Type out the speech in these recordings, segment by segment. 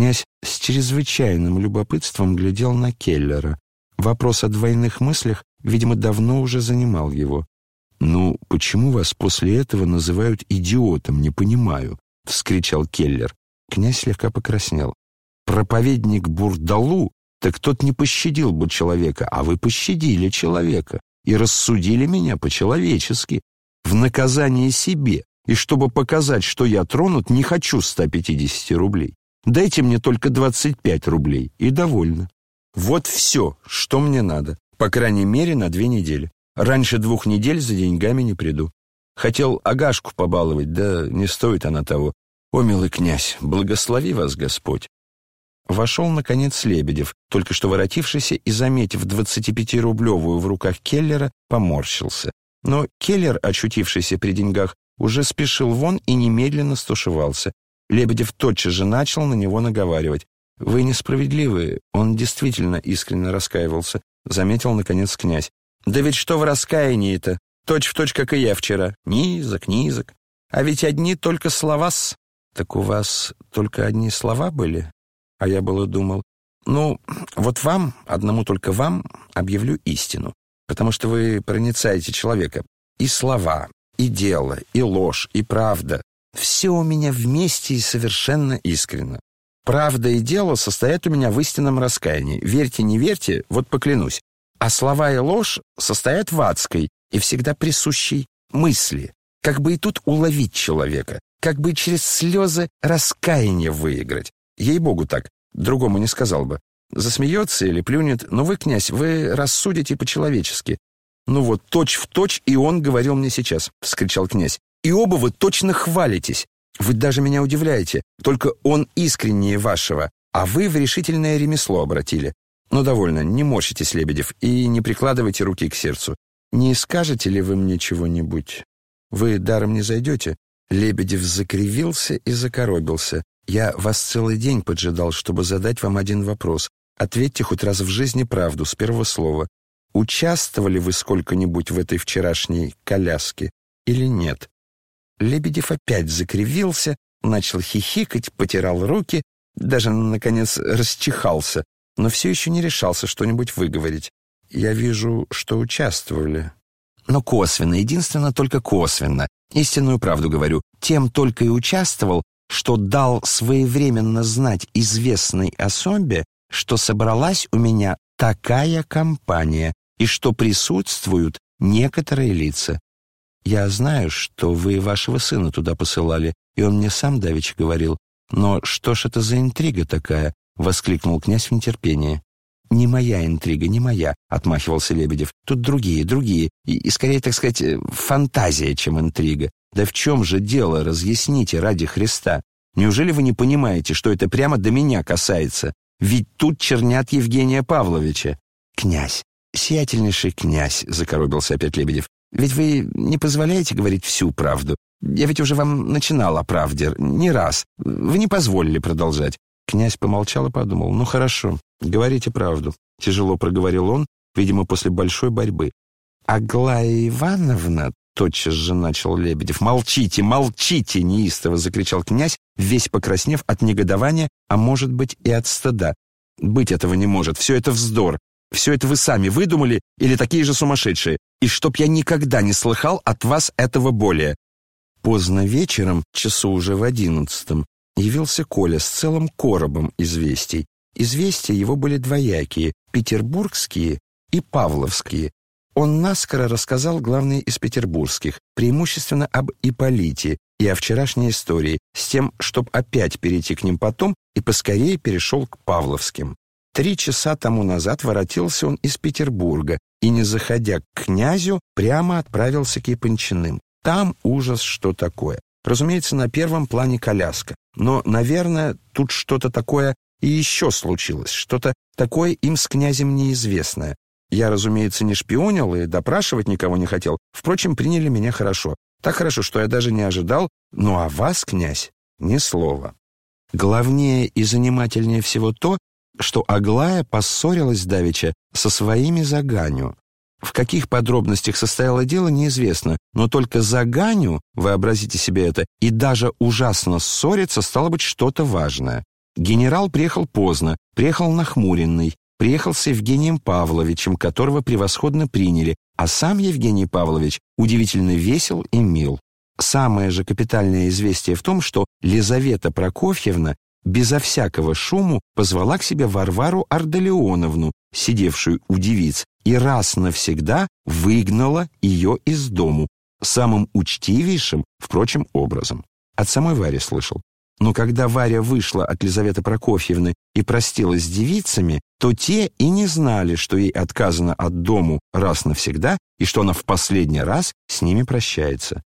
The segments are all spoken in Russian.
Князь с чрезвычайным любопытством глядел на Келлера. Вопрос о двойных мыслях, видимо, давно уже занимал его. «Ну, почему вас после этого называют идиотом, не понимаю?» — вскричал Келлер. Князь слегка покраснел. «Проповедник Бурдалу, так тот не пощадил бы человека, а вы пощадили человека и рассудили меня по-человечески, в наказание себе, и чтобы показать, что я тронут, не хочу 150 рублей. Дайте мне только 25 рублей, и довольно. Вот все, что мне надо, по крайней мере, на две недели. Раньше двух недель за деньгами не приду. Хотел Агашку побаловать, да не стоит она того. О, милый князь, благослови вас Господь. Вошел, наконец, Лебедев, только что воротившийся и, заметив 25-рублевую в руках Келлера, поморщился. Но Келлер, очутившийся при деньгах, уже спешил вон и немедленно стушевался. Лебедев тотчас же начал на него наговаривать. «Вы несправедливы, он действительно искренне раскаивался», — заметил, наконец, князь. «Да ведь что в раскаянии-то? Точь в точь, как и я вчера. Низок, низок. А ведь одни только слова-с». «Так у вас только одни слова были?» А я было думал, «Ну, вот вам, одному только вам, объявлю истину, потому что вы проницаете человека. И слова, и дело, и ложь, и правда. Все у меня вместе и совершенно искренно. Правда и дело состоят у меня в истинном раскаянии. Верьте, не верьте, вот поклянусь. А слова и ложь состоят в адской и всегда присущей мысли. Как бы и тут уловить человека, как бы через слезы раскаяния выиграть. Ей-богу так, другому не сказал бы. Засмеется или плюнет, но вы, князь, вы рассудите по-человечески. Ну вот, точь в точь, и он говорил мне сейчас, — вскричал князь. И оба вы точно хвалитесь. Вы даже меня удивляете. Только он искреннее вашего, а вы в решительное ремесло обратили. Ну, довольно, не морщитесь, Лебедев, и не прикладывайте руки к сердцу. Не скажете ли вы мне чего-нибудь? Вы даром не зайдете?» Лебедев закривился и закоробился. «Я вас целый день поджидал, чтобы задать вам один вопрос. Ответьте хоть раз в жизни правду, с первого слова. Участвовали вы сколько-нибудь в этой вчерашней коляске или нет?» Лебедев опять закривился, начал хихикать, потирал руки, даже, наконец, расчихался, но все еще не решался что-нибудь выговорить. «Я вижу, что участвовали». «Но косвенно, единственно только косвенно. Истинную правду говорю. Тем только и участвовал, что дал своевременно знать известной особе, что собралась у меня такая компания и что присутствуют некоторые лица. Я знаю, что вы вашего сына туда посылали, и он мне сам давеча говорил. Но что ж это за интрига такая?» — воскликнул князь в нетерпении. «Не моя интрига, не моя», — отмахивался Лебедев. «Тут другие, другие, и, и скорее, так сказать, э, фантазия, чем интрига. Да в чем же дело, разъясните ради Христа? Неужели вы не понимаете, что это прямо до меня касается? Ведь тут чернят Евгения Павловича». «Князь, сиятельнейший князь», — закоробился опять Лебедев. Ведь вы не позволяете говорить всю правду. Я ведь уже вам начинал о правде, не раз. Вы не позволили продолжать». Князь помолчал и подумал. «Ну хорошо, говорите правду», — тяжело проговорил он, видимо, после большой борьбы. «Аглая Ивановна», — тотчас же начал Лебедев. «Молчите, молчите!» — неистово закричал князь, весь покраснев от негодования, а может быть и от стыда. «Быть этого не может, все это вздор. Все это вы сами выдумали или такие же сумасшедшие? И чтоб я никогда не слыхал от вас этого более». Поздно вечером, часу уже в одиннадцатом, явился Коля с целым коробом известий. Известия его были двоякие — петербургские и павловские. Он наскоро рассказал главные из петербургских, преимущественно об Иполите и о вчерашней истории, с тем, чтобы опять перейти к ним потом и поскорее перешел к павловским. Три часа тому назад воротился он из Петербурга и, не заходя к князю, прямо отправился к Япончиным. Там ужас, что такое. Разумеется, на первом плане коляска. Но, наверное, тут что-то такое и еще случилось, что-то такое им с князем неизвестное. Я, разумеется, не шпионил и допрашивать никого не хотел. Впрочем, приняли меня хорошо. Так хорошо, что я даже не ожидал. Ну а вас, князь, ни слова. Главнее и занимательнее всего то, что Аглая поссорилась давеча со своими Заганю. В каких подробностях состояло дело, неизвестно, но только Заганю, вообразите себе это, и даже ужасно ссориться, стало быть что-то важное. Генерал приехал поздно, приехал нахмуренный, приехал с Евгением Павловичем, которого превосходно приняли, а сам Евгений Павлович удивительно весел и мил. Самое же капитальное известие в том, что Лизавета Прокофьевна безо всякого шуму позвала к себе Варвару Ардалеоновну, сидевшую у девиц, и раз навсегда выгнала ее из дому, самым учтивейшим, впрочем, образом. От самой Вари слышал. Но когда Варя вышла от Лизаветы Прокофьевны и простилась с девицами, то те и не знали, что ей отказано от дому раз навсегда и что она в последний раз с ними прощается.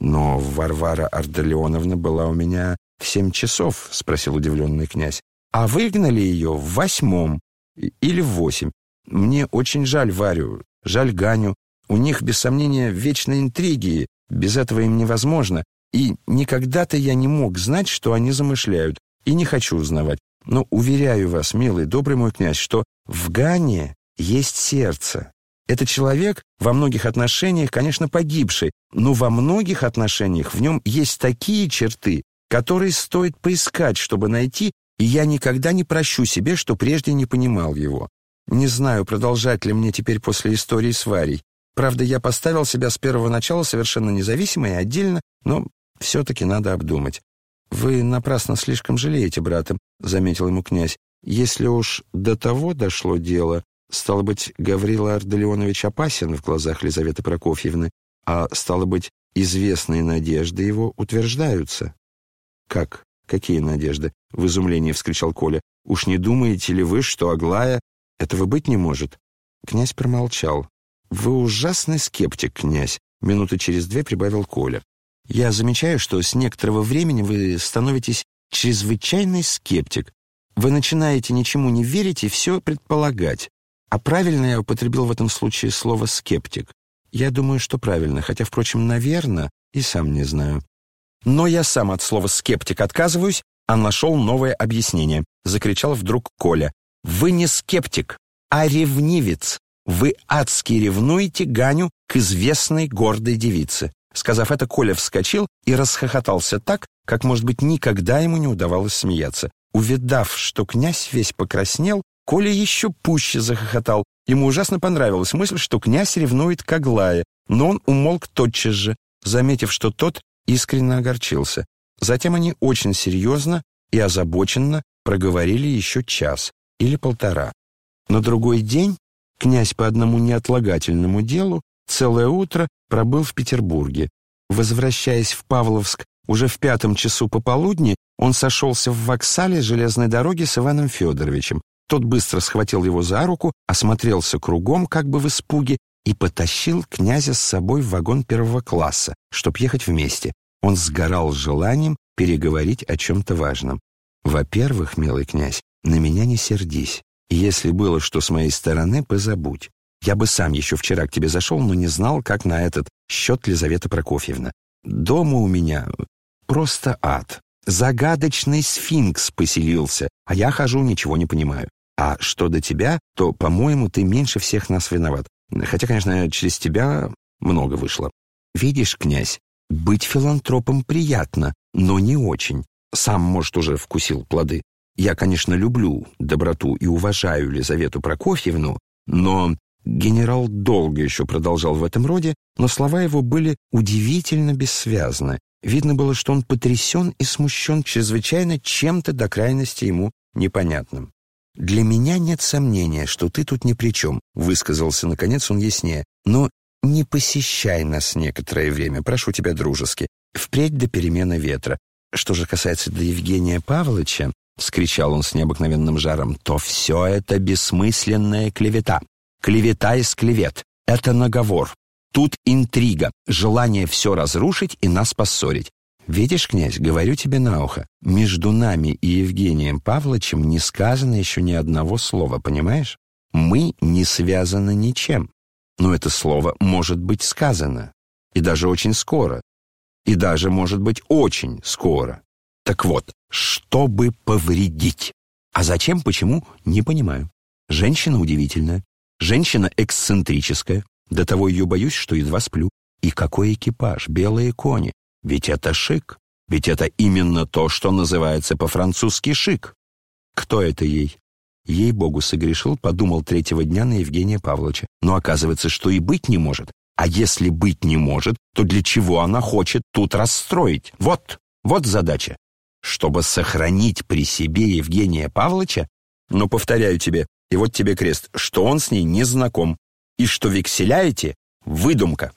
«Но Варвара Ардалеоновна была у меня в семь часов?» — спросил удивленный князь. «А выгнали ее в восьмом или в восемь. Мне очень жаль Варю, жаль Ганю. У них, без сомнения, вечные интриги, без этого им невозможно. И никогда-то я не мог знать, что они замышляют, и не хочу узнавать. Но уверяю вас, милый, добрый мой князь, что в Гане есть сердце. Это человек во многих отношениях, конечно, погибший, но во многих отношениях в нем есть такие черты, которые стоит поискать, чтобы найти, и я никогда не прощу себе, что прежде не понимал его. Не знаю, продолжать ли мне теперь после истории с Варей. Правда, я поставил себя с первого начала совершенно независимо и отдельно, но все-таки надо обдумать. «Вы напрасно слишком жалеете брата», — заметил ему князь. «Если уж до того дошло дело, стало быть, Гаврила Ардалионович опасен в глазах Лизаветы Прокофьевны, а, стало быть, известные надежды его утверждаются». «Как? Какие надежды?» — в изумлении вскричал Коля. «Уж не думаете ли вы, что Аглая...» «Этого быть не может». Князь промолчал. «Вы ужасный скептик, князь», — минуты через две прибавил Коля. «Я замечаю, что с некоторого времени вы становитесь чрезвычайный скептик. Вы начинаете ничему не верить и все предполагать. А правильно я употребил в этом случае слово «скептик». Я думаю, что правильно, хотя, впрочем, наверное, и сам не знаю. Но я сам от слова «скептик» отказываюсь, а нашел новое объяснение. Закричал вдруг Коля. «Вы не скептик, а ревнивец. Вы адски ревнуете Ганю к известной гордой девице». Сказав это, Коля вскочил и расхохотался так, как, может быть, никогда ему не удавалось смеяться. Увидав, что князь весь покраснел, Коля еще пуще захохотал. Ему ужасно понравилась мысль, что князь ревнует к Аглае, но он умолк тотчас же, заметив, что тот искренне огорчился. Затем они очень серьезно и озабоченно проговорили еще час или полтора. На другой день князь по одному неотлагательному делу целое утро пробыл в Петербурге. Возвращаясь в Павловск уже в пятом часу пополудни, он сошелся в воксале железной дороги с Иваном Федоровичем. Тот быстро схватил его за руку, осмотрелся кругом, как бы в испуге, и потащил князя с собой в вагон первого класса, чтоб ехать вместе. Он сгорал желанием переговорить о чем-то важном. «Во-первых, милый князь, на меня не сердись. Если было что с моей стороны, позабудь. Я бы сам еще вчера к тебе зашел, но не знал, как на этот счет Лизавета Прокофьевна. Дома у меня просто ад. Загадочный сфинкс поселился, а я хожу, ничего не понимаю. А что до тебя, то, по-моему, ты меньше всех нас виноват. Хотя, конечно, через тебя много вышло. Видишь, князь, быть филантропом приятно, но не очень. Сам, может, уже вкусил плоды. Я, конечно, люблю доброту и уважаю Лизавету Прокофьевну, но генерал долго еще продолжал в этом роде, но слова его были удивительно бессвязны. Видно было, что он потрясен и смущен чрезвычайно чем-то до крайности ему непонятным. «Для меня нет сомнения, что ты тут ни при чем», — высказался, наконец, он яснее. «Но не посещай нас некоторое время, прошу тебя дружески, впредь до перемены ветра. Что же касается до Евгения Павловича, — скричал он с необыкновенным жаром, — то все это бессмысленная клевета. Клевета из клевет. Это наговор. Тут интрига, желание все разрушить и нас поссорить. Видишь, князь, говорю тебе на ухо, между нами и Евгением Павловичем не сказано еще ни одного слова, понимаешь? Мы не связаны ничем. Но это слово может быть сказано. И даже очень скоро. И даже, может быть, очень скоро. Так вот, чтобы повредить. А зачем, почему, не понимаю. Женщина удивительная. Женщина эксцентрическая. До того ее боюсь, что едва сплю. И какой экипаж, белые кони. Ведь это шик. Ведь это именно то, что называется по-французски шик. Кто это ей? Ей-богу, согрешил, подумал третьего дня на Евгения Павловича. Но оказывается, что и быть не может. А если быть не может, то для чего она хочет тут расстроить? Вот, вот задача. Чтобы сохранить при себе Евгения Павловича, но, повторяю тебе, и вот тебе крест, что он с ней не знаком, и что векселяете — выдумка.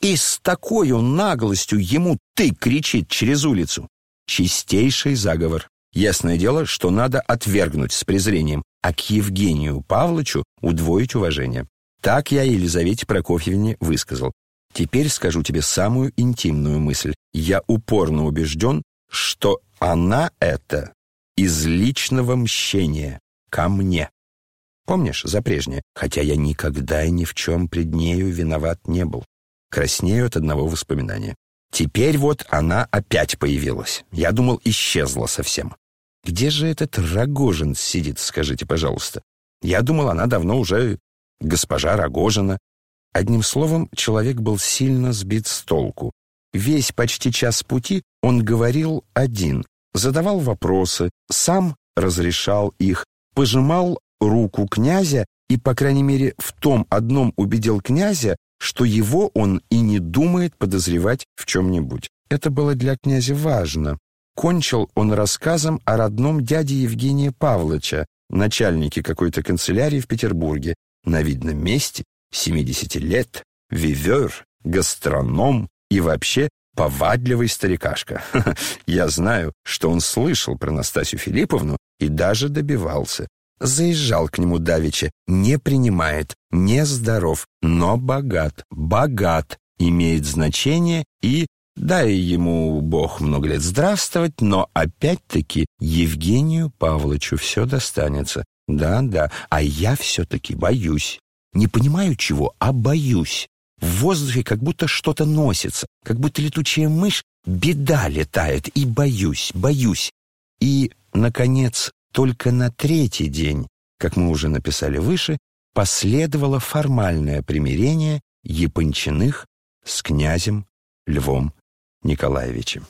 И с такой наглостью ему «ты» кричит через улицу. Чистейший заговор. Ясное дело, что надо отвергнуть с презрением, а к Евгению Павловичу удвоить уважение. Так я Елизавете Прокофьевне высказал. Теперь скажу тебе самую интимную мысль. Я упорно убежден, что она это из личного мщения ко мне. Помнишь, за прежнее? Хотя я никогда и ни в чем пред нею виноват не был. Краснею от одного воспоминания. Теперь вот она опять появилась. Я думал, исчезла совсем. Где же этот Рогожин сидит, скажите, пожалуйста? Я думал, она давно уже госпожа Рогожина. Одним словом, человек был сильно сбит с толку. Весь почти час пути он говорил один, задавал вопросы, сам разрешал их, пожимал руку князя и, по крайней мере, в том одном убедил князя, что его он и не думает подозревать в чем-нибудь. Это было для князя важно. Кончил он рассказом о родном дяде Евгения Павловича, начальнике какой-то канцелярии в Петербурге, на видном месте, 70 лет, вивер, гастроном и вообще повадливый старикашка. Я знаю, что он слышал про Настасью Филипповну и даже добивался. Заезжал к нему давеча, не принимает, не здоров, но богат, богат, имеет значение и, дай ему Бог много лет здравствовать, но опять-таки Евгению Павловичу все достанется. Да-да, а я все-таки боюсь. Не понимаю чего, а боюсь. В воздухе как будто что-то носится, как будто летучая мышь, беда летает, и боюсь, боюсь. И, наконец, только на третий день, как мы уже написали выше, последовало формальное примирение Япончиных с князем Львом Николаевичем.